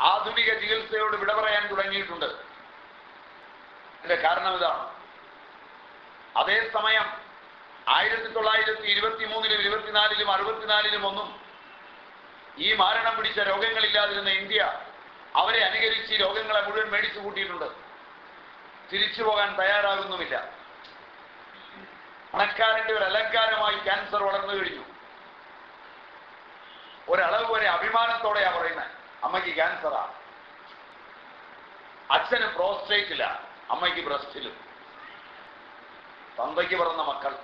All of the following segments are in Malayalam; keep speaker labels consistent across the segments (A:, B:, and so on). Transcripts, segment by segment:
A: ആധുനിക ചികിത്സയോട് വിട പറയാൻ തുടങ്ങിയിട്ടുണ്ട്. അതിന്റെ കാരണം ഇതാണ്. അതേസമയം ആയിരത്തി തൊള്ളായിരത്തി ഇരുപത്തി മൂന്നിലും ഇരുപത്തിനാലിലും അറുപത്തിനാലിലും ഒന്നും ഈ മാരണം പിടിച്ച രോഗങ്ങളില്ലാതിരുന്ന ഇന്ത്യ അവരെ അനുകരിച്ച് രോഗങ്ങളെ മുഴുവൻ മേടിച്ചു കൂട്ടിയിട്ടുണ്ട്. തിരിച്ചു പോകാൻ തയ്യാറാകുന്നുമില്ല. പണക്കാരന്റെ ഒരു അലങ്കാരമായി ക്യാൻസർ വളർന്നു കഴിഞ്ഞു. ഒരളവ് വരെ അഭിമാനത്തോടെയാ പറയുന്നത്. അമ്മയ്ക്ക് ക്യാൻസറാ അച്ഛന് പ്രോസ്റ്റേറ്റില്ല അമ്മയ്ക്ക് ബ്രസ്റ്റിലും തന്തയ്ക്ക് പിറന്ന മക്കൾ.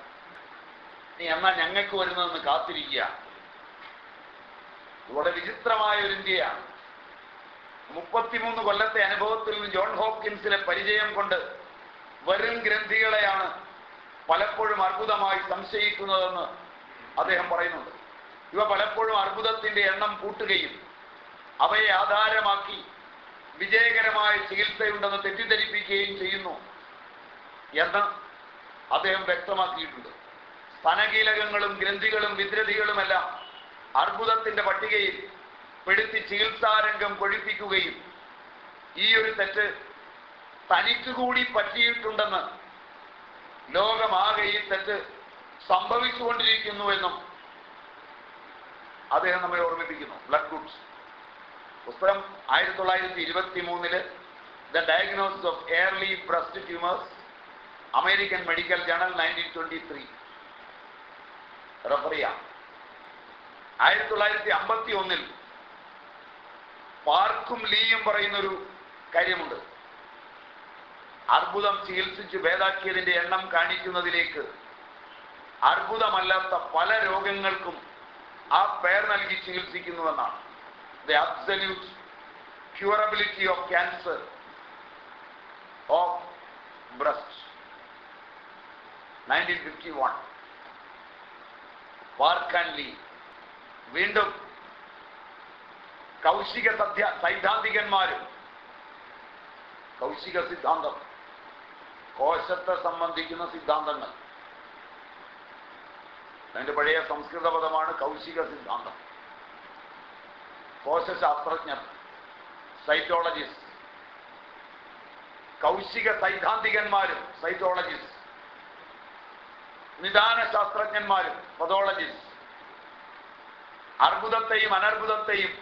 A: നീ എന്നാ ഞങ്ങൾക്ക് വരുന്നതെന്ന് കാത്തിരിക്കുക. ഇവിടെ വിചിത്രമായ ഒരു ഇന്ത്യയാണ് മുപ്പത്തിമൂന്ന് കൊല്ലത്തെ അനുഭവത്തിൽ നിന്ന് ജോൺ ഹോപ്കിൻസിലെ പരിചയം കൊണ്ട് വരും ഗ്രന്ഥികളെയാണ് പലപ്പോഴും അർബുദമായി സംശയിക്കുന്നതെന്ന് അദ്ദേഹം പറയുന്നുണ്ട്. ഇവ പലപ്പോഴും അർബുദത്തിന്റെ എണ്ണം കൂട്ടുകയും അവയെ ആധാരമാക്കി വിജയകരമായ ചികിത്സയുണ്ടെന്ന് തെറ്റിദ്ധരിപ്പിക്കുകയും ചെയ്യുന്നു എന്ന് അദ്ദേഹം വ്യക്തമാക്കിയിട്ടുണ്ട്. സ്തനകീലകങ്ങളും ഗ്രന്ഥികളും വിദ്രതികളുമെല്ലാം അർബുദത്തിന്റെ പട്ടികയിൽ പെടുത്തി ചികിത്സാരംഗം കൊഴിപ്പിക്കുകയും ഈ ഒരു തെറ്റ് തനിക്ക് കൂടി പറ്റിയിട്ടുണ്ടെന്ന് ലോകമാകെ ഈ തെറ്റ് സംഭവിച്ചുകൊണ്ടിരിക്കുന്നുവെന്നും അദ്ദേഹം നമ്മെ ഓർമ്മിപ്പിക്കുന്നു. ബ്ലഡ് ഗുഡ്സ് പുസ്തകം ആയിരത്തി തൊള്ളായിരത്തി ഇരുപത്തി മൂന്നിൽ the diagnosis of early breast tumours American medical journal nineteen twenty three. Refer ചെയ്യാം ആയിരത്തി തൊള്ളായിരത്തി അമ്പത്തി ഒന്നിൽ പാർക്കും ലീയും പറയുന്നൊരു കാര്യമുണ്ട്. അർബുദം ചികിത്സിച്ച് ഭേദാക്കിയതിന്റെ എണ്ണം കാണിക്കുന്നതിലേക്ക് അർബുദമല്ലാത്ത പല രോഗങ്ങൾക്കും ആ പേർ നൽകി ചികിത്സിക്കുന്നുവെന്നാണ്. The absolute curability of cancer of breast nineteen fifty one Park and Lee വീണ്ടും കൗശിക സദ്യ സൈദ്ധാന്തികന്മാരും കൗശിക സിദ്ധാന്തം കോശത്തെ സംബന്ധിക്കുന്ന സിദ്ധാന്തങ്ങൾ. അതിന്റെ പഴയ സംസ്കൃത പദമാണ് കൗശിക സിദ്ധാന്തം. കോശശാസ്ത്രജ്ഞർ സൈറ്റോളജിസ്റ്റ് കൗശിക സൈദ്ധാന്തികന്മാരും സൈറ്റോളജിസ്റ്റ് നിദാന ശാസ്ത്രജ്ഞന്മാരും പതോളജിസ്റ്റ് അർബുദത്തെയും അനർബുദത്തെയും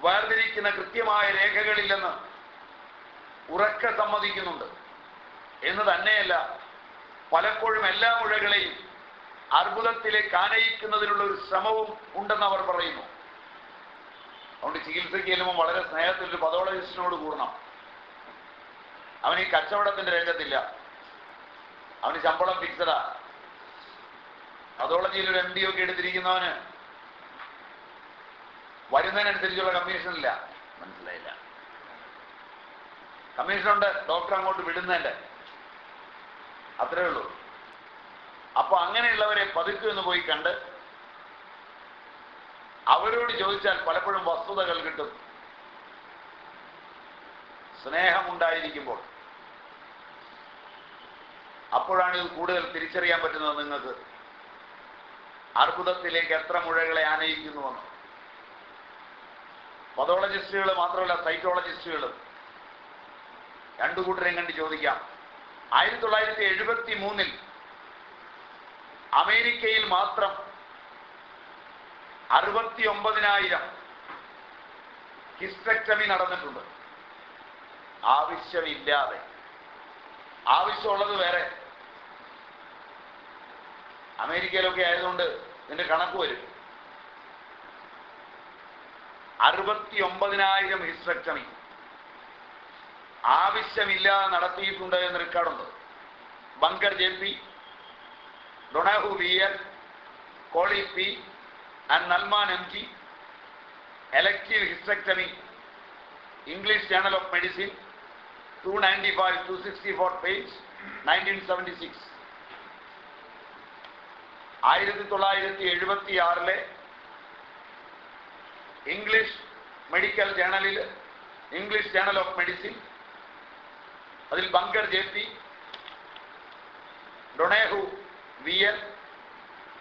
A: വേർതിരിക്കുന്ന കൃത്യമായ രേഖകളില്ലെന്ന് ഉറക്ക സമ്മതിക്കുന്നുണ്ട്. എന്ന് തന്നെയല്ല പലപ്പോഴും എല്ലാ മുഴകളെയും അർബുദത്തിലേക്ക് ആനയിക്കുന്നതിനുള്ള ഒരു ശ്രമവും ഉണ്ടെന്ന് അവർ പറയുന്നു. അതുകൊണ്ട് ചികിത്സയ്ക്ക് ചെല്ലുമ്പോൾ വളരെ സ്നേഹത്തിൽ ഒരു പതോളജിസ്റ്റിനോട് കൂടണം. അവൻ ഈ കച്ചവടത്തിന്റെ രംഗത്തില്ല. അവന് ശമ്പളം ഫിക്സഡാ പതോളജിയിൽ ഒരു എം ഡി ഒക്കെ എടുത്തിരിക്കുന്നവന് വരുന്നതിനനുസരിച്ചുള്ള കമ്മീഷൻ ഇല്ല. മനസ്സിലായില്ല. കമ്മീഷനുണ്ട് ഡോക്ടർ അങ്ങോട്ട് വിടുന്നതിന്റെ. അത്രേ ഉള്ളൂ. അപ്പൊ അങ്ങനെയുള്ളവരെ പതുക്കെ ഒന്ന് പോയി കണ്ട് അവരോട് ചോദിച്ചാൽ പലപ്പോഴും വസ്തുതകൾ കിട്ടും. സ്നേഹമുണ്ടായിരിക്കുമ്പോൾ. അപ്പോഴാണ് ഇത് കൂടുതൽ തിരിച്ചറിയാൻ പറ്റുന്നത് നിങ്ങൾക്ക്. അർബുദത്തിലേക്ക് എത്ര മുഴകളെ ആനയിക്കുന്നുവെന്ന്. പതോളജിസ്റ്റുകൾ മാത്രമല്ല സൈക്കോളജിസ്റ്റുകളും രണ്ടു കൂട്ടരെയും കണ്ട് ചോദിക്കാം. ആയിരത്തി തൊള്ളായിരത്തി എഴുപത്തി മൂന്നിൽ അമേരിക്കയിൽ മാത്രം അറുപത്തി ഒമ്പതിനായിരം ഹിസ്റ്റക്ടമി നടന്നിട്ടുണ്ട്. ആവശ്യമില്ലാതെ. ആവശ്യമുള്ളത് വേറെ. അമേരിക്കയിലൊക്കെ ആയതുകൊണ്ട് ഇതിന്റെ കണക്ക് വരും. അറുപത്തി ഒമ്പതിനായിരം ഹിസ്റ്റക്ടമി. ആവശ്യമില്ലാതെ നടത്തിയിട്ടുണ്ട് എന്ന് റെക്കോർഡുണ്ട് Bunker J P Donahue V Cole P and Notman M G elective hysterectomy English journal of medicine two ninety five two sixty four page nineteen seventy six ആയിരത്തി തൊള്ളായിരത്തി എഴുപത്തി ആറിലെ ഇംഗ്ലീഷ് മെഡിക്കൽ ജേണലിൽ ഇംഗ്ലീഷ് ജേണൽ ഓഫ് മെഡിസിൻ അതിൽ Bunker J P Donahue V L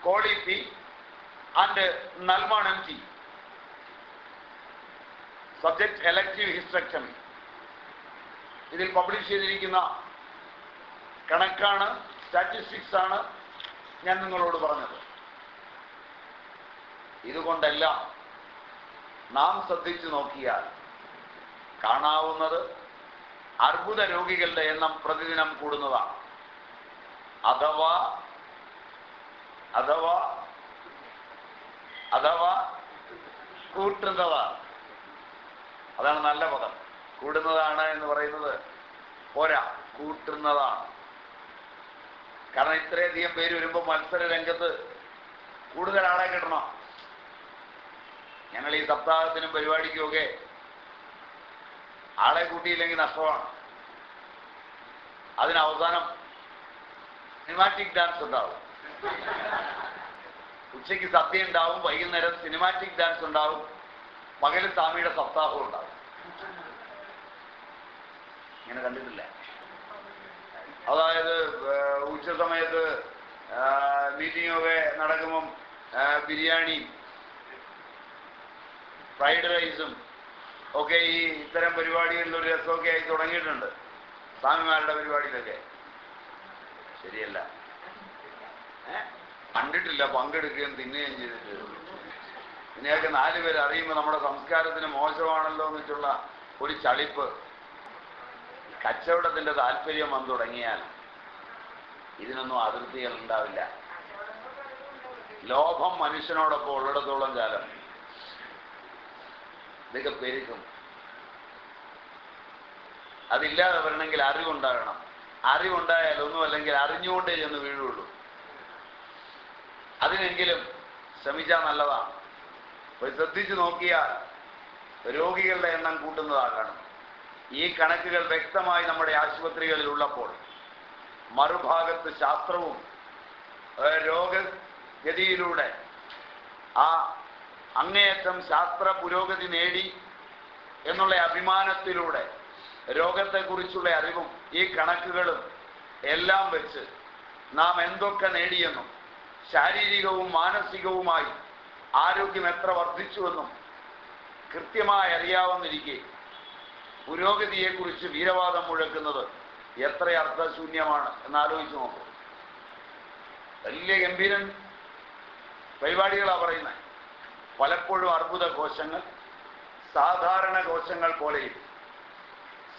A: Cole P Notman M G. Subject elective hysterectomy ഇതിൽ പബ്ലിഷ് ചെയ്തിരിക്കുന്ന കണക്കാണ് സ്റ്റാറ്റിസ്റ്റിക്സ് ആണ് ഞാൻ നിങ്ങളോട് പറഞ്ഞത്. ഇതുകൊണ്ടല്ല നാം ശ്രദ്ധിച്ചു നോക്കിയാൽ കാണാവുന്നത് അർബുദ രോഗികളുടെ എണ്ണം പ്രതിദിനം കൂടുന്നതാണ്. അഥവാ അഥവാ അഥവാ കൂട്ടുന്നതാണ് അതാണ് നല്ല പദം. കൂടുന്നതാണ് എന്ന് പറയുന്നത് പോരാ കൂട്ടുന്നതാണ്. കാരണം ഇത്രയധികം പേര് വരുമ്പോൾ മത്സര രംഗത്ത് കൂടുതൽ ആളെ കിട്ടണം. ഞങ്ങൾ ഈ സപ്താഹത്തിനും പരിപാടിക്കുമൊക്കെ ആളെ കൂട്ടിയില്ലെങ്കിൽ നഷ്ടമാണ്. അതിന് അവസാനം സിനിമാറ്റിക് ഡാൻസ് ഉണ്ടാവും. ഉച്ചയ്ക്ക് സദ്യ ഉണ്ടാവും വൈകുന്നേരം സിനിമാറ്റിക് ഡാൻസ് ഉണ്ടാവും പകൽ സ്വാമിയുടെ സപ്താഹവും ഉണ്ടാവും. ഇങ്ങനെ കണ്ടിട്ടില്ല. അതായത് ഉച്ച സമയത്ത് മീറ്റിംഗൊക്കെ നടക്കുമ്പം ബിരിയാണി ഫ്രൈഡ് റൈസും ഒക്കെ ഈ ഇത്തരം പരിപാടികളിൽ ഒരു രസമൊക്കെ ആയി തുടങ്ങിയിട്ടുണ്ട്. സ്വാമിമാരുടെ പരിപാടിയിലൊക്കെ. ശരിയല്ല. ഏ? കണ്ടിട്ടില്ല പങ്കെടുക്കുകയും തിന്നുകയും ചെയ്തിട്ട്. ഇതിനെയൊക്കെ നാല് പേര് അറിയുമ്പോൾ നമ്മുടെ സംസ്കാരത്തിന് മോശമാണല്ലോ എന്ന് ഒരു ചളിപ്പ്. കച്ചവടത്തിന്റെ താല്പര്യം വന്നു തുടങ്ങിയാൽ ഇതിനൊന്നും അതിർത്തികൾ ഉണ്ടാവില്ല. ലോഭം മനുഷ്യനോടൊപ്പം ഉള്ളിടത്തോളം കാലം ഇതൊക്കെ പെരുക്കും. അതില്ലാതെ വരണമെങ്കിൽ അറിവുണ്ടാകണം. അറിവുണ്ടായാൽ ഒന്നും അല്ലെങ്കിൽ അറിഞ്ഞുകൊണ്ടേ ചെന്ന് വീഴുള്ളൂ. അതിനെങ്കിലും ശ്രമിച്ചാൽ നല്ലതാണ് ഒരു ശ്രദ്ധിച്ചു നോക്കിയാൽ രോഗികളുടെ എണ്ണം കൂട്ടുന്നതാകണം. ഈ കണക്കുകൾ വ്യക്തമായി നമ്മുടെ ആശുപത്രികളിൽ ഉള്ളപ്പോൾ മറുഭാഗത്ത് ശാസ്ത്രവും രോഗഗതിയിലൂടെ ആ അങ്ങേയറ്റം ശാസ്ത്ര പുരോഗതി നേടി എന്നുള്ള അഭിമാനത്തിലൂടെ രോഗത്തെക്കുറിച്ചുള്ള അറിവും ഈ കണക്കുകളും എല്ലാം വെച്ച് നാം എന്തൊക്കെ നേടിയെന്നും ശാരീരികവും മാനസികവുമായി ആരോഗ്യം എത്ര വർദ്ധിച്ചുവെന്നും കൃത്യമായി അറിയാവുന്നിരിക്കെ. പുരോഗതിയെക്കുറിച്ച് വീരവാദം മുഴക്കുന്നത് എത്ര അർത്ഥശൂന്യമാണ് എന്നാലോചിച്ച് നോക്കൂ. വലിയ ഗംഭീരൻ പരിപാടികളാണ് പറയുന്നത് പലപ്പോഴും അർബുദ കോശങ്ങൾ സാധാരണ കോശങ്ങൾ പോലെയും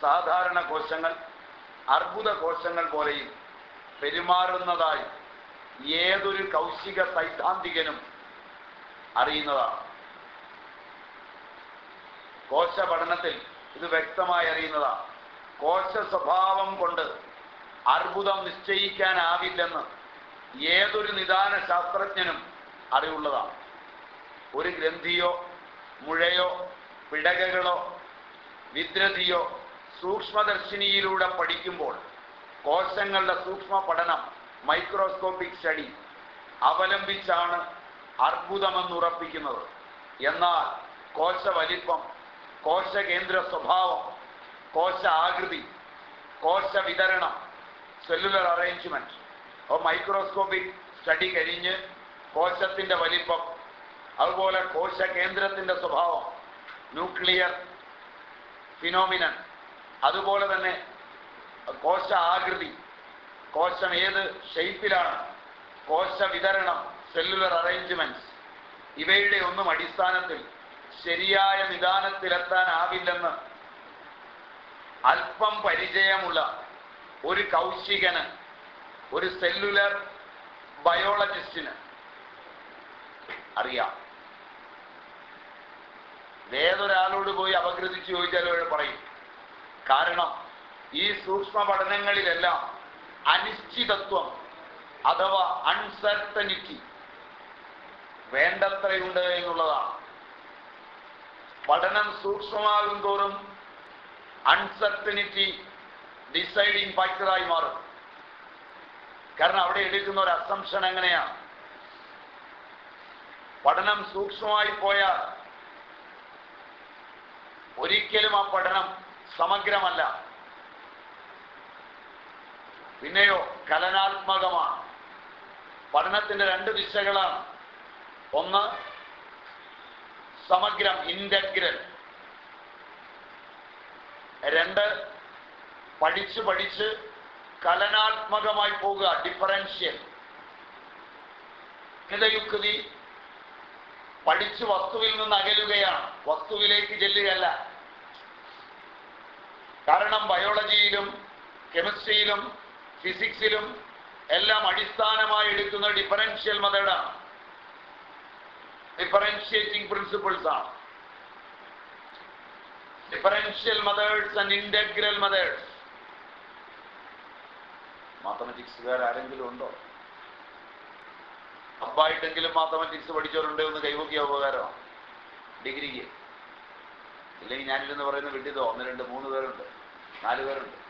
A: സാധാരണ കോശങ്ങൾ അർബുദ കോശങ്ങൾ പോലെയും പെരുമാറുന്നതായി ഏതൊരു കൗശിക സൈദ്ധാന്തികനും അറിയുന്നതാണ്. കോശ പഠനത്തിൽ ഇത് വ്യക്തമായി അറിയുന്നതാണ്. കോശ സ്വഭാവം കൊണ്ട് അർബുദം നിശ്ചയിക്കാനാവില്ലെന്ന് ഏതൊരു നിദാന ശാസ്ത്രജ്ഞനും അറിവുള്ളതാണ്. ഒരു ഗ്രന്ഥിയോ മുഴയോ പിടകകളോ വിദ്രതിയോ സൂക്ഷ്മദർശിനിയിലൂടെ പഠിക്കുമ്പോൾ കോശങ്ങളുടെ സൂക്ഷ്മ പഠനം മൈക്രോസ്കോപ്പിക് സ്റ്റഡി അവലംബിച്ചാണ് അർബുദമെന്നുറപ്പിക്കുന്നത് എന്നാൽ കോശ വലിപ്പം കോശ കേന്ദ്ര സ്വഭാവം കോശ ആകൃതി കോശ വിതരണം സെല്ലുലർ അറേഞ്ച്മെന്റ് അപ്പോൾ മൈക്രോസ്കോപ്പിക് സ്റ്റഡി കഴിഞ്ഞ് കോശത്തിന്റെ വലിപ്പം അതുപോലെ കോശ കേന്ദ്രത്തിന്റെ സ്വഭാവം ന്യൂക്ലിയർ ഫിനോമിനൻ അതുപോലെ തന്നെ കോശ ആകൃതി കോശം ഏത് ഷെയ്പ്പിലാണ് കോശ വിതരണം സെല്ലുലർ അറേഞ്ച്മെന്റ്സ് ഇവയുടെ ഒന്നും അടിസ്ഥാനത്തിൽ ശരിയായ നിദാനത്തിലെത്താനാവില്ലെന്ന് അല്പം പരിചയമുള്ള ഒരു കൗശികന് ഒരു സെല്ലുലർ ബയോളജിസ്റ്റിന് അറിയാം. ഏതൊരാളോട് പോയി അപകൃതിച്ച് ചോദിച്ചാലും പറയും കാരണം ഈ സൂക്ഷ്മ പഠനങ്ങളിലെല്ലാം അനിശ്ചിതത്വം അഥവാ അൺസർട്ടനിറ്റി വേണ്ടത്രയുണ്ട് എന്നുള്ളതാണ്. പഠനം സൂക്ഷ്മമാകും തോറും അൺസർട്ടനിറ്റി ഡിസൈഡിങ് ഫാക്ടറായി മാറും. കാരണം അവിടെ എടുക്കുന്ന ഒരു അസംഷൻ എങ്ങനെയാണ്? പഠനം സൂക്ഷ്മമായി പോയാൽ ഒരിക്കലും ആ പഠനം സമഗ്രമല്ല. പിന്നെയോ കലനാത്മകമാണ്. പഠനത്തിന്റെ രണ്ട് ദിശകളാണ്. ഒന്ന് സമഗ്രം ഇന്റഗ്രൽ. രണ്ട് പഠിച്ച് പഠിച്ച് കലനാത്മകമായി പോവുക ഡിഫറൻഷ്യൽ. ഗണിതയുക്തി പഠിച്ച് വസ്തുവിൽ നിന്ന് അകലുകയാണ്. വസ്തുവിലേക്ക് ചെല്ലുകയല്ല. കാരണം ബയോളജിയിലും കെമിസ്ട്രിയിലും ഫിസിക്സിലും എല്ലാം അടിസ്ഥാനമായി എടുക്കുന്ന ഡിഫറൻഷ്യൽ മെത്തേഡാണ് ഡിഫറൻഷിയേറ്റിംഗ് പ്രിൻസിപ്പിൾസ് ആണ്. Differential methods and integral methods മാത്തമാറ്റിക്സുകാർ ആരെങ്കിലും ഉണ്ടോ? അപ്പായിട്ടെങ്കിലും മാത്തമാറ്റിക്സ് പഠിച്ചവരുണ്ടോ എന്ന് കൈവക്കിയ ഉപകാരമാണ് ഡിഗ്രിക്ക് ഇല്ലെങ്കിൽ ഞാനില്ലെന്ന് പറയുന്ന വിട്ടിതോ ഒന്ന് രണ്ട് മൂന്ന് പേരുണ്ട്. നാല് പേരുണ്ട്.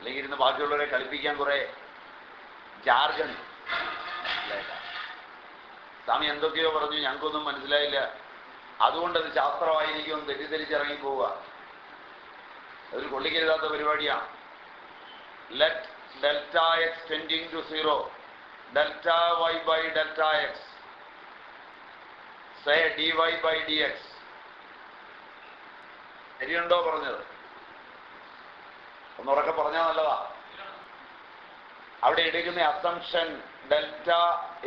A: അല്ലെങ്കിൽ ഇരുന്ന് ബാക്കിയുള്ളവരെ കളിപ്പിക്കാൻ കുറെ ജാർഗൺ സ്വാമി എന്തൊക്കെയോ പറഞ്ഞു ഞങ്ങൾക്കൊന്നും മനസ്സിലായില്ല. അതുകൊണ്ടത് ശാസ്ത്രമായിരിക്കും തെറ്റിദ്ധരിച്ചിറങ്ങിപ്പോവുക അതൊരു കൊള്ളിക്കരുതാത്ത പരിപാടിയാണ്. Let delta x tending to zero delta y by delta x say d y by d x ശരിയുണ്ടോ പറഞ്ഞത്? ഒന്നുറക്കെ പറഞ്ഞാൽ നല്ലതാ. അവിടെ എടുക്കുന്ന assumption delta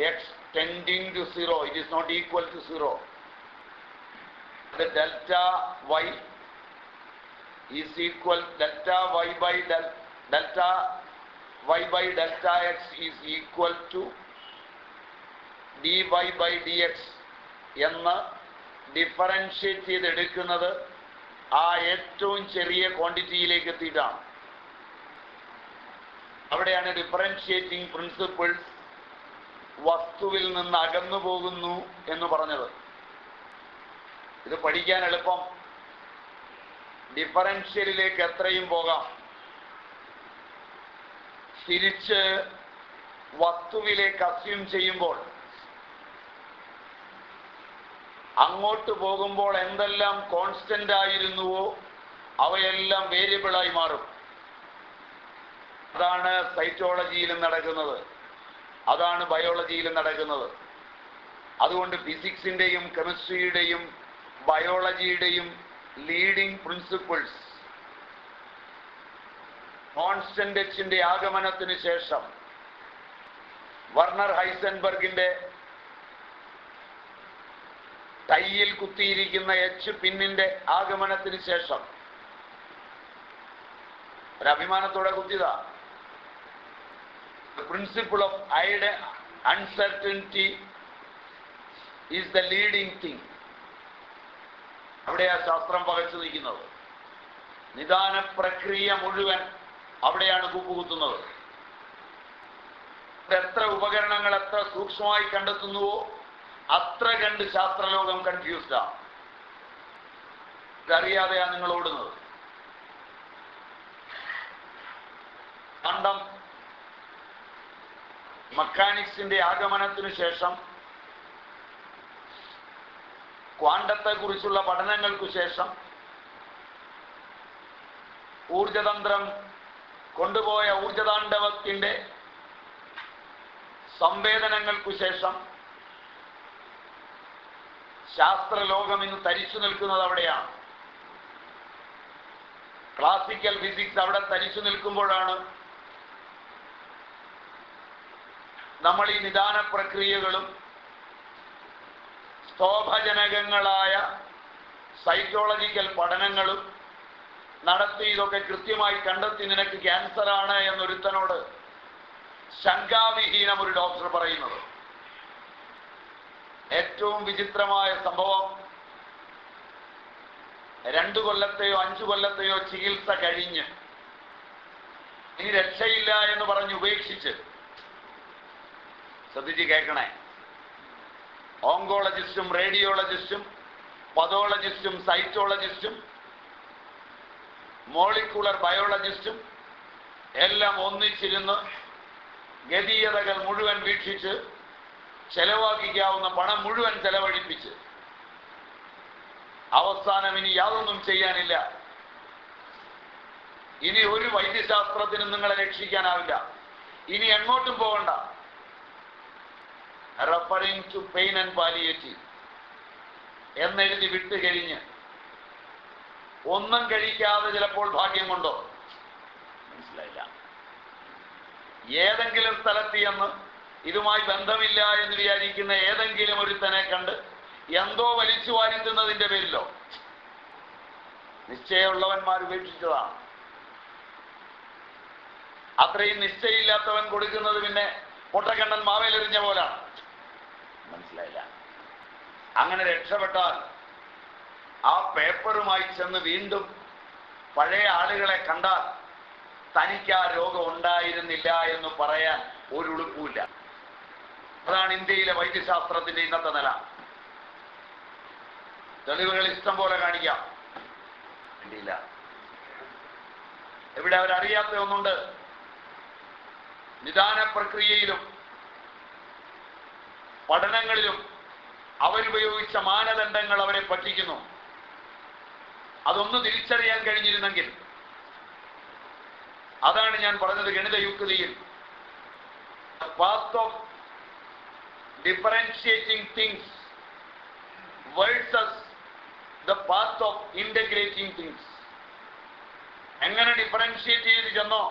A: x tending to zero it is not equal to zero delta y is equal delta y by delta y by delta x is equal to d y by d x എന്ന് ഡിഫറൻഷിയേറ്റ് ചെയ്തെടുക്കുന്നത് ആ ഏറ്റവും ചെറിയ ക്വാണ്ടിറ്റിയിലേക്ക് എത്തിയിട്ടാണ്. അവിടെയാണ് ഡിഫറൻഷിയേറ്റിംഗ് പ്രിൻസിപ്പിൾസ് വസ്തുവിൽ നിന്ന് അകന്നു പോകുന്നു എന്ന് പറഞ്ഞത്. ഇത് പഠിക്കാൻ എളുപ്പം. ഡിഫറൻഷ്യലിലേക്ക് എത്രയും പോകാം. തിരിച്ച് വസ്തുവിലേക്ക് അസ്യൂം ചെയ്യുമ്പോൾ അങ്ങോട്ട് പോകുമ്പോൾ എന്തെല്ലാം കോൺസ്റ്റന്റ് ആയിരുന്നുവോ അവയെല്ലാം വേരിയബിളായി മാറും. അതാണ് സൈറ്റോളജിയിലും നടക്കുന്നത്. അതാണ് ബയോളജിയിലും നടക്കുന്നത്. അതുകൊണ്ട് ഫിസിക്സിന്റെയും കെമിസ്ട്രിയുടെയും ബയോളജിയുടെയും ലീഡിംഗ് പ്രിൻസിപ്പിൾസ് കോൺസ്റ്റന്റ് എച്ചിന്റെ ആഗമനത്തിന് ശേഷം വർണർ ഹൈസൻബർഗിന്റെ കയ്യിൽ കുത്തിയിരിക്കുന്ന എച്ച് പിന്നിന്റെ ആഗമനത്തിന് ശേഷം. ഒരഭിമാനത്തോടെ കുത്തിയതാണ് കുത്തിയതാ. The principle of uncertainty is the leading thing. അവിടെയാ ശാസ്ത്രം പകച്ചു നിൽക്കുന്നത്. നിദാന പ്രക്രിയ മുഴുവൻ അവിടെയാണ് കൂപ്പുകുത്തുന്നത്. എത്ര ഉപകരണങ്ങൾ എത്ര സൂക്ഷ്മമായി കണ്ടെത്തുന്നുവോ അത്ര കണ്ട് ശാസ്ത്രലോകം കൺഫ്യൂസ്ഡാ ഇതറിയാതെയാണ് നിങ്ങൾ ഓടുന്നത്. കണ്ടം മക്കാനിക്സിന്റെ ആഗമനത്തിനു ശേഷം ക്വാണ്ടത്തെക്കുറിച്ചുള്ള പഠനങ്ങൾക്കു ശേഷം ഊർജതന്ത്രം കൊണ്ടുപോയ ഊർജതാണ്ഡവത്തിന്റെ സംവേദനങ്ങൾക്കു ശേഷം ശാസ്ത്രലോകം ഇന്ന് തരിച്ചു നിൽക്കുന്നത് അവിടെയാണ്. ക്ലാസിക്കൽ ഫിസിക്സ് അവിടെ തരിച്ചു നിൽക്കുമ്പോഴാണ് നമ്മൾ ഈ നിദാന പ്രക്രിയകളും സ്തോഭജനകങ്ങളായ സൈക്കോളജിക്കൽ പഠനങ്ങളും നടത്തി ഇതൊക്കെ കൃത്യമായി കണ്ടെത്തി നിനക്ക് ക്യാൻസർ ആണ് എന്നൊരുത്തനോട് ശങ്കാവിഹീനം ഒരു ഡോക്ടർ പറയുന്നത്. ഏറ്റവും വിചിത്രമായ സംഭവം രണ്ടു കൊല്ലത്തെയോ അഞ്ചു കൊല്ലത്തെയോ ചികിത്സ കഴിഞ്ഞ് ഇനി രക്ഷയില്ല എന്ന് പറഞ്ഞ് ഉപേക്ഷിച്ച് ശ്രദ്ധിച്ച് കേൾക്കണേ? ഓങ്കോളജിസ്റ്റും റേഡിയോളജിസ്റ്റും പതോളജിസ്റ്റും സൈറ്റോളജിസ്റ്റും മോളിക്കുലർ ബയോളജിസ്റ്റും എല്ലാം ഒന്നിച്ചിരുന്ന് ഗതീയതകൾ മുഴുവൻ വീക്ഷിച്ച് ചെലവാക്കിക്കാവുന്ന പണം മുഴുവൻ ചെലവഴിപ്പിച്ച്. അവസാനം ഇനി യാതൊന്നും ചെയ്യാനില്ല. ഇനി ഒരു വൈദ്യശാസ്ത്രത്തിനും നിങ്ങളെ രക്ഷിക്കാനാവില്ല. ഇനി എങ്ങോട്ടും പോകണ്ട. Referring to pain and palliative എന്നെഴുതി വിട്ട് കഴിഞ്ഞ്. ഒന്നും കഴിക്കാതെ ചിലപ്പോൾ ഭാഗ്യം കൊണ്ടോ മനസ്സിലായില്ല. ഏതെങ്കിലും സ്ഥലത്ത് എന്ന് ഇതുമായി ബന്ധമില്ല എന്ന് വിചാരിക്കുന്ന ഏതെങ്കിലും ഒരുത്തനെ കണ്ട് എന്തോ വലിച്ചു വാരിത്തുന്നതിന്റെ പേരിലോ? നിശ്ചയമുള്ളവന്മാർ ഉപേക്ഷിച്ചതാണ് അത്രയും നിശ്ചയമില്ലാത്തവൻ കൊടുക്കുന്നത് പിന്നെ മുട്ടക്കണ്ണൻ മാവേലെറിഞ്ഞ പോലാണ്. മനസ്സിലായില്ല. അങ്ങനെ രക്ഷപ്പെട്ടാൽ ആ പേപ്പറുമായി ചെന്ന് വീണ്ടും പഴയ ആളുകളെ കണ്ടാൽ തനിക്ക് ആ രോഗം ഉണ്ടായിരുന്നില്ല എന്ന് പറയാൻ ഒരു ഉളുപ്പില്ല അതാണ് ഇന്ത്യയിലെ വൈദ്യശാസ്ത്രത്തിന്റെ ഇന്നത്തെ നില. തെളിവുകൾ ഇഷ്ടം പോലെ കാണിക്കാം. വേണ്ടിയില്ല. ഇവിടെ അവരറിയാത്ത ഒന്നുണ്ട്. നിദാന പ്രക്രിയയിലും പഠനങ്ങളിലും അവരുപയോഗിച്ച മാനദണ്ഡങ്ങൾ അവരെ പറ്റിക്കുന്നു. അതൊന്ന് തിരിച്ചറിയാൻ കഴിഞ്ഞിരുന്നെങ്കിൽ അതാണ് ഞാൻ പറഞ്ഞത് ഗണിത യുക്തിയിൽ. Path of differentiating things versus the path of integrating things എങ്ങനെ ഡിഫറൻഷിയേറ്റ് ചെയ്ത് ചെന്നോ?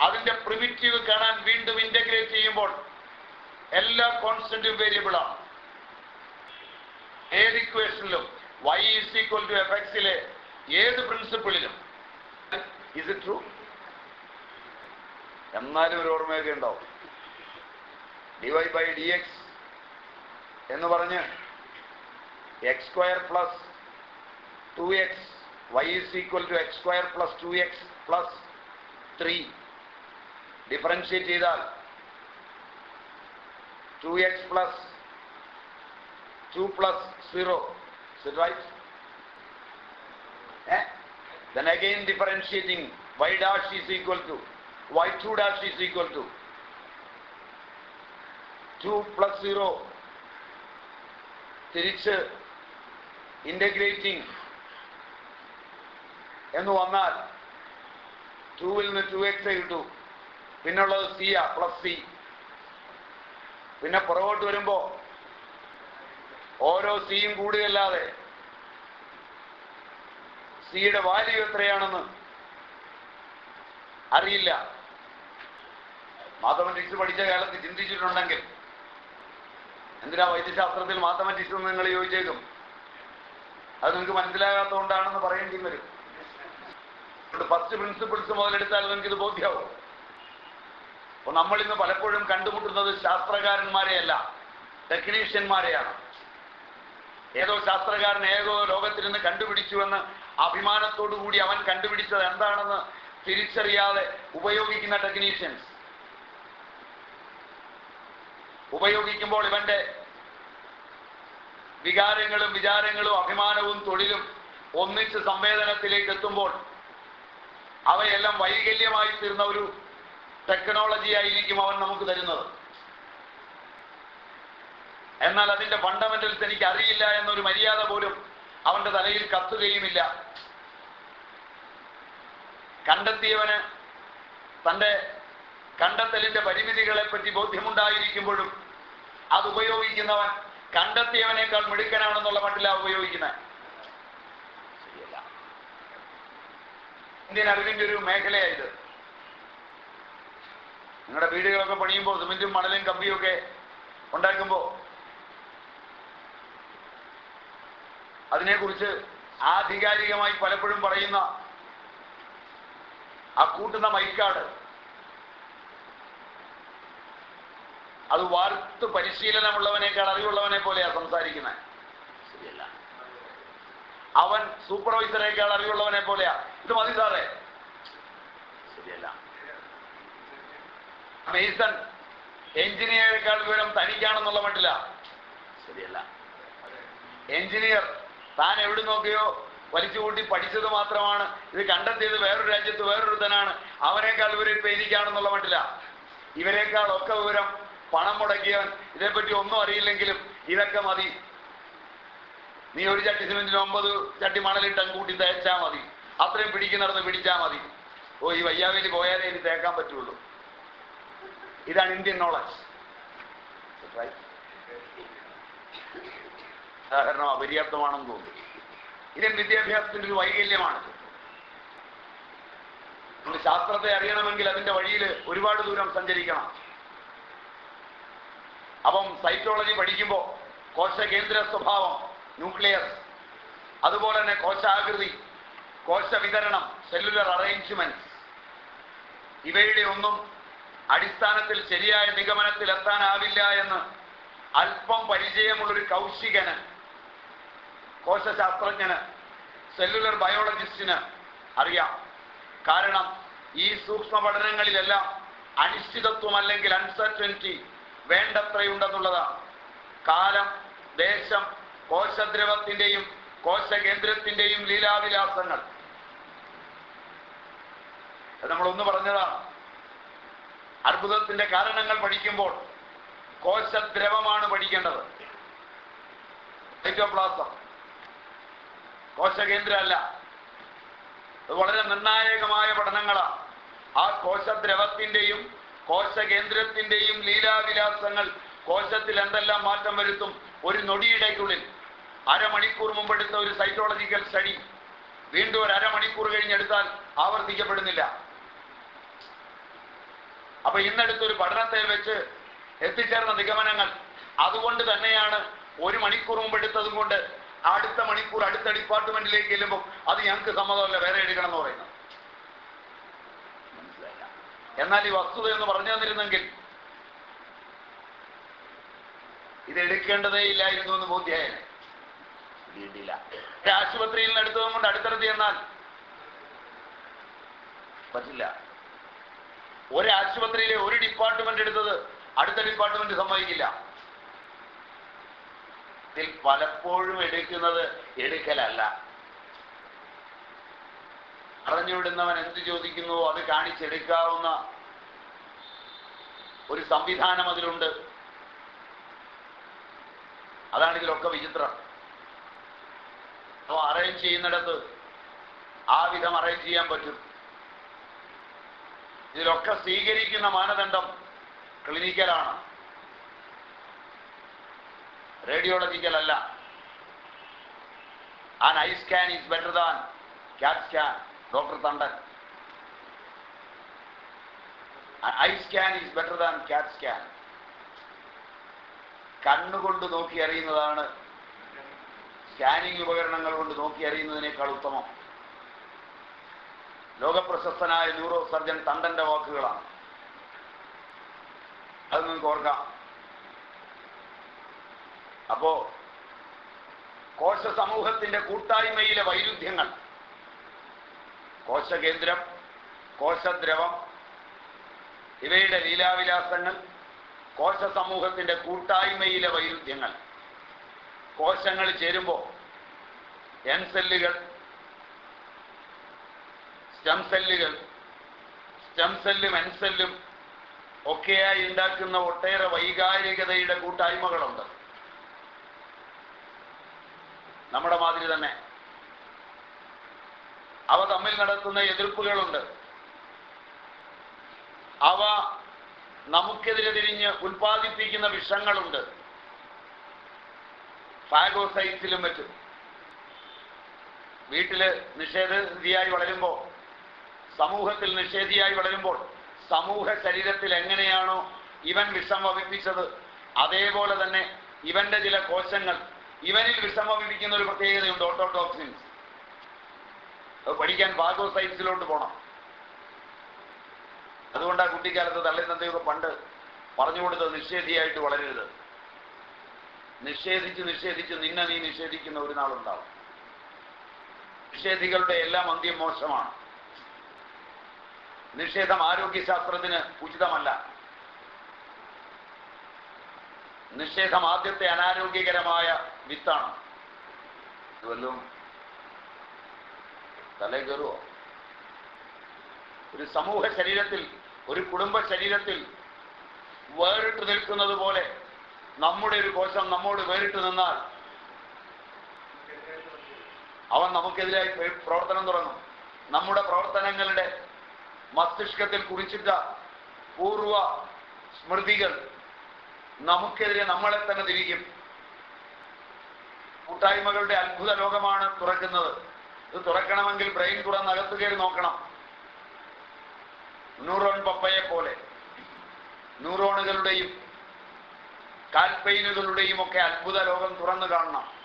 A: അതിന്റെ പ്രിമിറ്റീവ് കാണാൻ വീണ്ടും ഇന്റഗ്രേറ്റ് ചെയ്യുമ്പോൾ എല്ലാ കോൺസ്റ്റന്റും വേരിയബിളാണ് ഏത് ഇക്വേഷനിലും y is equal to f എക്സിലെ ഏത് പ്രിൻസിപ്പിളിലും ഇസ് ഇറ്റ് ട്രൂ എന്നാലും ഒരു ഓർമ്മയൊക്കെ ഉണ്ടാവും. D y by d x എന്ന് പറഞ്ഞ് x square plus two x y is equal to x square plus two x plus three differentiate ചെയ്താൽ two x plus two plus zero Is it right? Eh? Then again differentiating y dash is equal to y2 dash is equal to 2 plus 0 തിരിച്ച് ഇന്റഗ്രേറ്റിംഗ് എന്ന് വന്നാൽ ടൂവിൽ നിന്ന് ടു എക്സ് കിട്ടൂ പിന്നുള്ളത് സി ആ പ്ലസ് സി പിന്നെ പുറകോട്ട് വരുമ്പോ ഓരോ സിയും കൂടുകയല്ലാതെ സിയുടെ വാല്യൂ എത്രയാണെന്ന് അറിയില്ല. മാത്തമാറ്റിക്സ് പഠിച്ച കാലത്ത് ചിന്തിച്ചിട്ടുണ്ടെങ്കിൽ എന്തിനാ വൈദ്യശാസ്ത്രത്തിൽ മാത്തമാറ്റിക്സ് എന്ന് നിങ്ങൾ ചോദിച്ചേക്കും? അത് നിങ്ങൾക്ക് മനസ്സിലാകാത്തതുകൊണ്ടാണെന്ന് പറയേണ്ടി വരും. ഫസ്റ്റ് പ്രിൻസിപ്പിൾസ് മുതലെടുത്താൽ നിങ്ങൾക്ക് ഇത് ബോധ്യമാവും അപ്പൊ നമ്മൾ ഇന്ന് പലപ്പോഴും കണ്ടുമുട്ടുന്നത് ശാസ്ത്രകാരന്മാരെയല്ല ടെക്നീഷ്യന്മാരെയാണ് ഏതോ ശാസ്ത്രകാരൻ ഏതോ ലോകത്തിൽ നിന്ന് കണ്ടുപിടിച്ചുവെന്ന് അഭിമാനത്തോടു കൂടി അവൻ കണ്ടുപിടിച്ചത് എന്താണെന്ന് തിരിച്ചറിയാതെ ഉപയോഗിക്കുന്ന ടെക്നീഷ്യൻസ് ഉപയോഗിക്കുമ്പോൾ ഇവന്റെ വികാരങ്ങളും വിചാരങ്ങളും അഭിമാനവും തൊഴിലും ഒന്നിച്ച് സംവേദനത്തിലേക്ക് എത്തുമ്പോൾ അവയെല്ലാം വൈകല്യമായി തീർന്ന ഒരു ടെക്നോളജി ആയിരിക്കും അവൻ നമുക്ക് തരുന്നത്. എന്നാൽ അതിന്റെ ഫണ്ടമെന്റൽസ് എനിക്ക് അറിയില്ല എന്നൊരു മര്യാദ പോലും അവന്റെ തലയിൽ കത്തുകയുമില്ല. കണ്ടെത്തിയവന് തന്റെ കണ്ടെത്തലിന്റെ പരിമിതികളെ പറ്റി ബോധ്യമുണ്ടായിരിക്കുമ്പോഴും അത് ഉപയോഗിക്കുന്നവൻ കണ്ടെത്തിയവനേക്കാൾ മിടുക്കനാണെന്നുള്ള മട്ടില ഉപയോഗിക്കുന്നത് ഇന്ത്യൻ അറിവിന്റെ ഒരു മേഖലയായത് നിങ്ങളുടെ വീടുകളൊക്കെ പണിയുമ്പോൾ സിമെന്റും മണലും കമ്പിയും ഒക്കെ ഉണ്ടാക്കുമ്പോൾ അതിനെക്കുറിച്ച് ആധികാരികമായി പലപ്പോഴും പറയുന്ന ആ കൂട്ടുന്ന മൈക്കാട് അത് വാർത്ത് പരിശീലനമുള്ളവനേക്കാൾ അറിവുള്ളവനെ പോലെയാ സംസാരിക്കുന്നത് ശരിയല്ല. അവൻ സൂപ്പർവൈസറേക്കാൾ അറിവുള്ളവനെ പോലെയാ. ഇത് മതി സാറേ ശരിയല്ല മെയ്സൺ എഞ്ചിനീയറേക്കാൾ വിവരം തനിക്കാണെന്നുള്ള മട്ടില്ല ശരിയല്ല. എഞ്ചിനീയർ താൻ എവിടെ നോക്കിയോ വലിച്ചു കൂട്ടി പഠിച്ചത് മാത്രമാണ്. ഇത് കണ്ടെത്തിയത് വേറൊരു രാജ്യത്ത് വേറൊരുത്തനാണ് അവനേക്കാൾ വിവരം ഇപ്പൊ എനിക്കാണെന്നുള്ള മട്ടില്ല ഇവരെക്കാൾ ഒക്കെ വിവരം പണം മുടക്കിയവൻ. ഇതേപ്പറ്റി ഒന്നും അറിയില്ലെങ്കിലും ഇതൊക്കെ മതി. നീ ഒരു ചട്ടി സിമെന്റിന് ഒമ്പത് ചട്ടി മണലിട്ട് കൂട്ടി തേച്ചാ മതി. അത്രയും പിടിക്കുന്നിടത്ത് പിടിച്ചാ മതി. ഓ ഈ വയ്യാവേലി പോയാലേ ഇനി തേക്കാൻ പറ്റുള്ളൂ. ഇതാണ് ഇന്ത്യൻ നോളജ് ഉദാഹരണം അപര്യാപ്തമാണെന്ന് തോന്നുന്നു. ഇന്ത്യൻ വിദ്യാഭ്യാസത്തിന്റെ ഒരു വൈകല്യമാണ്. നമ്മൾ ശാസ്ത്രത്തെ അറിയണമെങ്കിൽ അതിന്റെ വഴിയിൽ ഒരുപാട് ദൂരം സഞ്ചരിക്കണം. അപ്പം സൈറ്റോളജി പഠിക്കുമ്പോൾ കോശകേന്ദ്ര സ്വഭാവം ന്യൂക്ലിയസ് അതുപോലെ തന്നെ കോശാകൃതി കോശ വിതരണം സെല്ലുലർ അറേഞ്ച്മെന്റ് ഇവയുടെ ഒന്നും അടിസ്ഥാനത്തിൽ ശരിയായ നിഗമനത്തിൽ എത്താനാവില്ല എന്ന് അല്പം പരിചയമുള്ളൊരു കൗശികന് കോശശാസ്ത്രജ്ഞന് സെല്ലുലർ ബയോളജിസ്റ്റിന് അറിയാം. കാരണം ഈ സൂക്ഷ്മ പഠനങ്ങളിലെല്ലാം അനിശ്ചിതത്വം അല്ലെങ്കിൽ അൺസർട്ടനിറ്റി വേണ്ടത്രയുണ്ടെന്നുള്ളതാണ്. കാലം ദേശം കോശദ്രവത്തിന്റെയും കോശകേന്ദ്രത്തിന്റെയും ലീലാവിലാസങ്ങൾ. നമ്മളൊന്ന് പറഞ്ഞതാണ്. അർബുദത്തിന്റെ കാരണങ്ങൾ പഠിക്കുമ്പോൾ കോശദ്രവമാണ് പഠിക്കേണ്ടത്. സൈറ്റോപ്ലാസം. കോശകേന്ദ്രമല്ല. അത് വളരെ നിർണായകമായ പഠനങ്ങളാണ്. ആ കോശദ്രവത്തിന്റെയും കോശകേന്ദ്രത്തിന്റെയും ലീലാവിലാസങ്ങൾ കോശത്തിൽ എന്തെല്ലാം മാറ്റം വരുത്തും ഒരു നൊടിയിടയ്ക്കുള്ളിൽ. അരമണിക്കൂർ മുമ്പെടുത്ത ഒരു സൈക്കോളജിക്കൽ സ്റ്റഡി. വീണ്ടും ഒരു അരമണിക്കൂർ കഴിഞ്ഞെടുത്താൽ ആവർത്തിക്കപ്പെടുന്നില്ല. അപ്പൊ ഇന്നെടുത്തൊരു പഠനത്തെ വെച്ച് എത്തിച്ചേർന്ന നിഗമനങ്ങൾ. അതുകൊണ്ട് തന്നെയാണ് ഒരു മണിക്കൂർ മുമ്പ് എടുത്തതും കൊണ്ട് അടുത്ത മണിക്കൂർ അടുത്ത ഡിപ്പാർട്ട്മെന്റിലേക്ക് ചെല്ലുമ്പോൾ അത് ഞങ്ങൾക്ക് സമ്മതമല്ല വേറെ എടുക്കണം എന്ന് പറയുന്നത്. എന്നാൽ ഈ വസ്തുത എന്ന് പറഞ്ഞു തന്നിരുന്നെങ്കിൽ ഇത് എടുക്കേണ്ടതേ ഇല്ലായിരുന്നു എന്ന് ബോധ്യായനെ. ആശുപത്രിയിൽ നിന്ന് എടുത്തതും കൊണ്ട് അടുത്തടുത്ത് എന്നാൽ പറ്റില്ല. ഒരു ആശുപത്രിയിലെ ഒരു ഡിപ്പാർട്ട്മെന്റ് എടുത്തത് അടുത്ത ഡിപ്പാർട്ട്മെന്റ് സമ്മതിക്കില്ല. ഇതിൽ പലപ്പോഴും എടുക്കുന്നത് എടുക്കലല്ല. അറിഞ്ഞുവിടുന്നവൻ എന്ത് ചോദിക്കുന്നു അത് കാണിച്ചെടുക്കാവുന്ന ഒരു സംവിധാനം അതിലുണ്ട്. അതാണ് ഇതിലൊക്കെ വിചിത്രം. അപ്പോൾ അറേഞ്ച് ചെയ്യുന്നിടത്ത് ആ വിധം അറേഞ്ച് ചെയ്യാൻ പറ്റും. ഇതിലൊക്കെ സ്വീകരിക്കുന്ന മാനദണ്ഡം ക്ലിനിക്കലാണ്. റേഡിയോളജിക്കൽ അല്ല an eye scan is better than CAT scan doctor Tandon. Eye scan is better than CAT scan. കണ്ണുകൊണ്ട് നോക്കി അറിയുന്നതാണ്. സ്കാനിങ് ഉപകരണങ്ങൾ കൊണ്ട് നോക്കി അറിയുന്നതിനേക്കാൾ ഉത്തമം. ലോകപ്രശസ്തനായ ന്യൂറോ സർജൻ തണ്ടന്റെ വാക്കുകളാണ്. അത് നിങ്ങൾക്ക് ഓർക്കാം. അപ്പോ കോശ സമൂഹത്തിന്റെ കൂട്ടായ്മയിലെ വൈരുദ്ധ്യങ്ങൾ. കോശകേന്ദ്രം കോശദ്രവം ഇവയുടെ ലീലാവിലാസങ്ങൾ കോശ സമൂഹത്തിന്റെ കൂട്ടായ്മയിലെ വൈരുദ്ധ്യങ്ങൾ. കോശങ്ങൾ ചേരുമ്പോൾ എൻ സെല്ലുകൾ സ്റ്റം സെല്ലുകൾ സ്റ്റം സെല്ലും എൻസെല്ലും ഒക്കെയായി ഉണ്ടാക്കുന്ന ഒട്ടേറെ വൈകാരികതയുടെ കൂട്ടായ്മകളുണ്ട്. നമ്മുടെ മാതിരി തന്നെ. അവ തമ്മിൽ നടത്തുന്ന എതിർപ്പുകളുണ്ട്. അവ നമുക്കെതിരെ തിരിഞ്ഞ് ഉൽപ്പാദിപ്പിക്കുന്ന വിഷങ്ങളുണ്ട്. ഫാഗോസൈറ്റ്സിലും മറ്റും. വീട്ടിൽ നിഷേധിയായി വളരുമ്പോൾ സമൂഹത്തിൽ നിഷേധിയായി വളരുമ്പോൾ സമൂഹ ശരീരത്തിൽ എങ്ങനെയാണോ ഇവൻ വിഷം വമിപ്പിച്ചത് അതേപോലെ തന്നെ ഇവന്റെ ചില കോശങ്ങൾ ഇവനിൽ വിഷം വമിപ്പിക്കുന്ന ഒരു പ്രത്യേകതയുണ്ട് ഓട്ടോടോക്സിൻസ് അത് പഠിക്കാൻ പോണം. അതുകൊണ്ട് അതുകൊണ്ടാണ് കുട്ടിക്കാലത്ത് തള്ളിനന്ദയൊക്കെ പണ്ട് പറഞ്ഞു കൊടുത്തത് നിഷേധിയായിട്ട് വളരരുത്. നിഷേധിച്ച് നിഷേധിച്ച് നിന്നെ നീ നിഷേധിക്കുന്ന ഒരു നാളുണ്ടാവും. നിഷേധികളുടെ എല്ലാം അന്ത്യം മോശമാണ്. നിഷേധം ആരോഗ്യശാസ്ത്രത്തിന് ഉചിതമല്ല. നിഷേധം ആദ്യത്തെ അനാരോഗ്യകരമായ വിത്താണ്. ഇതുവല്ലോ തലേ കയറുവോ ഒരു സമൂഹ ശരീരത്തിൽ ഒരു കുടുംബ ശരീരത്തിൽ വേറിട്ട് നിൽക്കുന്നത് പോലെ നമ്മുടെ ഒരു കോശം നമ്മോട് വേറിട്ട് നിന്നാൽ അവൻ നമുക്കെതിരായി പ്രവർത്തനം തുടങ്ങും. നമ്മുടെ പ്രവർത്തനങ്ങളുടെ മസ്തിഷ്കത്തിൽ കുറിച്ചിട്ട പൂർവ സ്മൃതികൾ നമുക്കെതിരെ നമ്മളെ തന്നെ തിരിക്കും. കൂട്ടായ്മകളുടെ അത്ഭുത ലോകമാണ് തുറക്കുന്നത്. ഇത് തുറക്കണമെങ്കിൽ ബ്രെയിൻ തുറന്ന് അകത്ത് കയറി നോക്കണം. ന്യൂറോൺ പപ്പയെ പോലെ. ന്യൂറോണുകളുടെയും കാൽപെയിനുകളുടെയും ഒക്കെ അത്ഭുത ലോകം തുറന്നു കാണണം.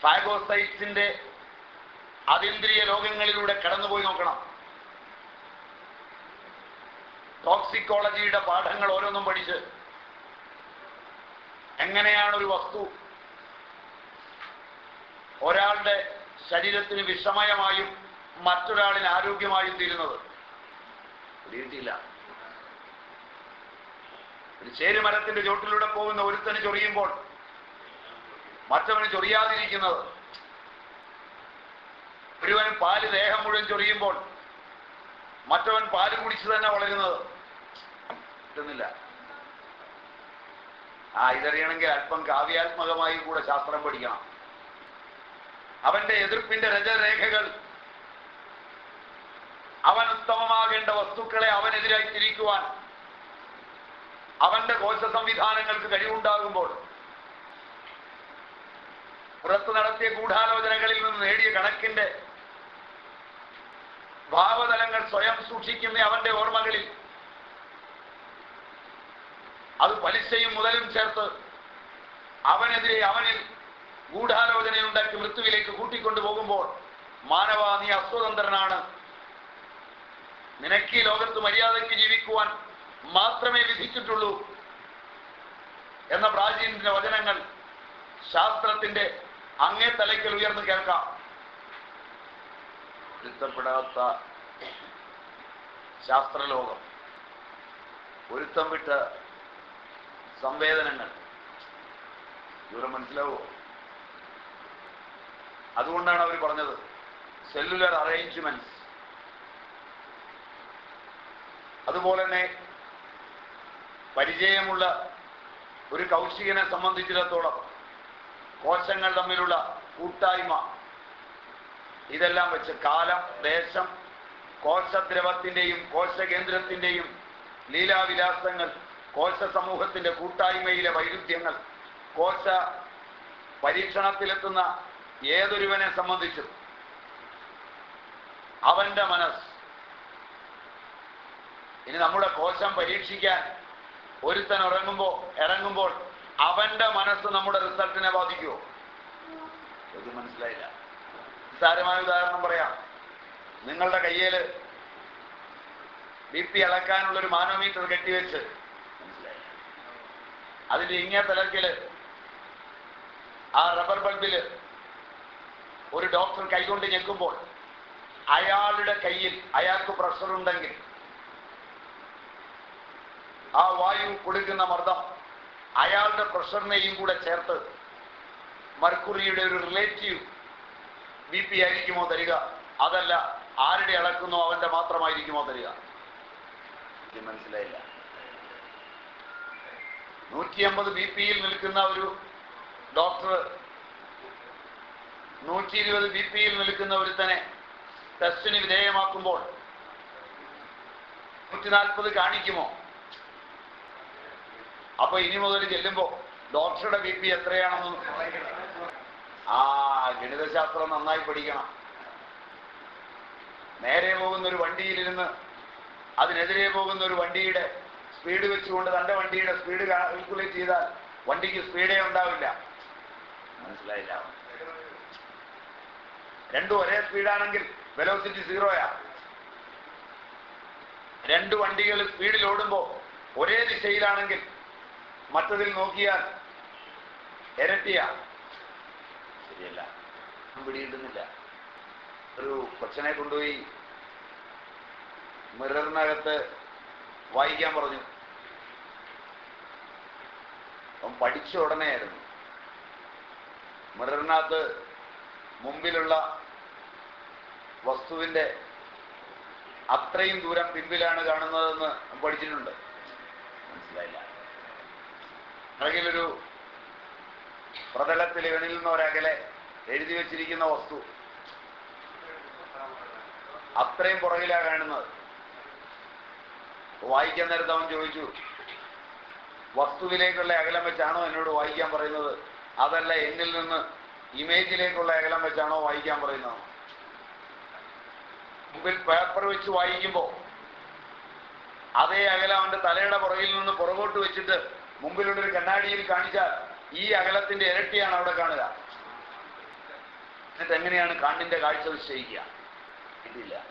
A: ഫാഗോസൈറ്റ്സിന്റെ അതീന്ദ്രിയ ലോകങ്ങളിലൂടെ കടന്നുപോയി നോക്കണം. ടോക്സിക്കോളജിയുടെ പാഠങ്ങൾ ഓരോന്നും പഠിച്ച് എങ്ങനെയാണ് ഒരു വസ്തു ഒരാളുടെ ശരീരത്തിന് വിഷമയമായും മറ്റൊരാളിന് ആരോഗ്യമായും തീരുന്നത്? പിടിയിട്ടില്ല ഒരു ചേരുമരത്തിന്റെ ചോട്ടിലൂടെ പോകുന്ന ഒരുത്തന് ചൊറിയുമ്പോൾ മറ്റവന് ചൊറിയാതിരിക്കുന്നത് ഒരുവൻ പാൽ ദേഹം മുഴുവൻ ചൊറിയുമ്പോൾ മറ്റവൻ പാൽ കുടിച്ച് തന്നെ വളരുന്നത്. കിട്ടുന്നില്ല. ആ ഇതറിയണമെങ്കിൽ അല്പം കാവ്യാത്മകമായി കൂടെ ശാസ്ത്രം പഠിക്കണം. അവന്റെ എതിർപ്പിന്റെ രജരേഖകൾ അവൻ ഉത്തമമാകേണ്ട വസ്തുക്കളെ അവനെതിരായി തിരിക്കുവാൻ അവന്റെ കോശ സംവിധാനങ്ങൾക്ക് കഴിവുണ്ടാകുമ്പോൾ പുറത്ത് നടത്തിയ ഗൂഢാലോചനകളിൽ നിന്ന് നേടിയ കണക്കിന്റെ ഭാവതലങ്ങൾ സ്വയം സൂക്ഷിക്കുന്ന അവന്റെ ഓർമ്മകളിൽ. അത് പലിശയും മുതലും ചേർത്ത് അവനെതിരെ അവനിൽ ഗൂഢാലോചനയുണ്ടാക്കി മൃത്യുവിലേക്ക് കൂട്ടിക്കൊണ്ടു പോകുമ്പോൾ മാനവ നീ അസ്വതന്ത്രനാണ്. നിനക്ക് ലോകത്ത് മര്യാദയ്ക്ക് ജീവിക്കുവാൻ മാത്രമേ വിധിച്ചിട്ടുള്ളൂ എന്ന പ്രാചീനത്തിന്റെ വചനങ്ങൾ ശാസ്ത്രത്തിന്റെ അങ്ങേ തലയ്ക്കൽ ഉയർന്നു കേൾക്കാം. പൊരുത്തപ്പെടാത്ത ശാസ്ത്രലോകം. ഒരുത്തം വിട്ട സംവേദനങ്ങൾ. ഇവരെ മനസ്സിലാവോ അതുകൊണ്ടാണ് അവർ പറഞ്ഞത് സെല്ലുലർ അറേഞ്ച്മെന്റ്സ് അതുപോലെ തന്നെ പരിചയമുള്ള ഒരു കൗശികനെ സംബന്ധിച്ചിടത്തോളം കോശങ്ങൾ തമ്മിലുള്ള കൂട്ടായ്മ ഇതെല്ലാം വെച്ച് കാലം ദേശം കോശദ്രവത്തിന്റെയും കോശകേന്ദ്രത്തിന്റെയും ലീലാവിലാസങ്ങൾ കോശ സമൂഹത്തിന്റെ കൂട്ടായ്മയിലെ വൈരുദ്ധ്യങ്ങൾ കോശ പരീക്ഷണത്തിലെത്തുന്ന ഏതൊരുവനെ സംബന്ധിച്ചും? അവന്റെ മനസ്സ്. ഇനി നമ്മുടെ കോശം പരീക്ഷിക്കാൻ ഒരുത്തൻ ഉറങ്ങുമ്പോൾ ഇറങ്ങുമ്പോൾ അവന്റെ മനസ്സ് നമ്മുടെ റിസൾട്ടിനെ ബാധിക്കുമോ ഇത് മനസ്സിലായില്ല. നിസ്സാരമായ ഉദാഹരണം പറയാം. നിങ്ങളുടെ കയ്യിൽ ബി പി അളക്കാനുള്ളൊരു മാനോമീറ്റർ കെട്ടിവെച്ച് അതിന്റെ ഇങ്ങേ തലക്കിൽ ആ റബ്ബർ ബൾബിൽ ഒരു ഡോക്ടർ കൈകൊണ്ട് ഞെക്കുമ്പോൾ അയാളുടെ കയ്യിൽ അയാൾക്ക് പ്രഷർ ഉണ്ടെങ്കിൽ ആ വായു കൊടുക്കുന്ന മർദ്ദം അയാളുടെ പ്രഷറിനെയും കൂടെ ചേർത്ത് മർക്കുറിയുടെ ഒരു റിലേറ്റീവ് ബി പി ആയിരിക്കുമോ തരിക? അതല്ല ആരുടെ അളക്കുന്നോ അവന്റെ മാത്രമായിരിക്കുമോ തരിക? മനസ്സിലായില്ല. നൂറ്റി അമ്പത് ബി പിയിൽ നിൽക്കുന്ന ഒരു ഡോക്ടർ നൂറ്റി ഇരുപത് ബി പിയിൽ നിൽക്കുന്ന ഒരുത്തനെ ടെസ്റ്റിന് വിധേയമാക്കുമ്പോൾ നൂറ്റി നാൽപ്പത് കാണിക്കുമോ? അപ്പൊ ഇനി മുതൽ ചെല്ലുമ്പോ ഡോക്ടറുടെ ബി പി എത്രയാണെന്ന് ആ ഗണിതശാസ്ത്രം നന്നായി പഠിക്കണം. നേരെ പോകുന്ന ഒരു വണ്ടിയിലിരുന്ന് അതിനെതിരെ പോകുന്ന ഒരു വണ്ടിയുടെ സ്പീഡ് വെച്ചുകൊണ്ട് തന്റെ വണ്ടിയുടെ സ്പീഡ് കാൽക്കുലേറ്റ് ചെയ്താൽ വണ്ടിക്ക് സ്പീഡേ ഉണ്ടാവില്ല. മനസ്സിലായില്ല? രണ്ടും ഒരേ സ്പീഡാണെങ്കിൽ വെലോസിറ്റി സീറോയാ രണ്ട് വണ്ടികൾ സ്പീഡിൽ ഓടുമ്പോൾ ഒരേ ദിശയിലാണെങ്കിൽ മറ്റതിൽ നോക്കിയാൽ ഇരട്ടിയ. ശരിയല്ല. പിടികിട്ടുന്നില്ല. ഒരു കൊച്ചനെ കൊണ്ടുപോയി മിററിനകത്ത് വായിക്കാൻ പറഞ്ഞു. അവൻ പഠിച്ച ഉടനെയായിരുന്നു. മിററിനകത്ത് മുമ്പിലുള്ള വസ്തുവിന്റെ അത്രയും ദൂരം പിമ്പിലാണ് കാണുന്നതെന്ന് പഠിച്ചിട്ടുണ്ട്. മനസ്സിലായില്ല. പുറകിലൊരു പ്രതലത്തിൽ നിന്ന് ഒരകലെ എഴുതി വെച്ചിരിക്കുന്ന വസ്തു. അത്രയും പുറകിലാ കാണുന്നത്. വായിക്കാൻ നേരത്തെ അവൻ ചോദിച്ചു വസ്തുവിലേക്കുള്ള അകലം വെച്ചാണോ എന്നോട് വായിക്കാൻ പറയുന്നത്? അതല്ല എന്നിൽ നിന്ന് ഇമേജിലേക്കുള്ള അകലം വെച്ചാണോ വായിക്കാൻ പറയുന്നത്? മുമ്പിൽ പേപ്പർ വെച്ച് വായിക്കുമ്പോൾ അതേ അകലം അവന്റെ തലയുടെ പുറകിൽ നിന്ന് പുറകോട്ട് വെച്ചിട്ട് മുമ്പിലുള്ളൊരു കണ്ണാടിയിൽ കാണിച്ചാൽ ഈ അകലത്തിന്റെ ഇരട്ടിയാണ് അവിടെ കാണുക. എന്നിട്ട് എങ്ങനെയാണ് കണ്ണിന്റെ കാഴ്ച നിശ്ചയിക്കുക? ഇതില്ല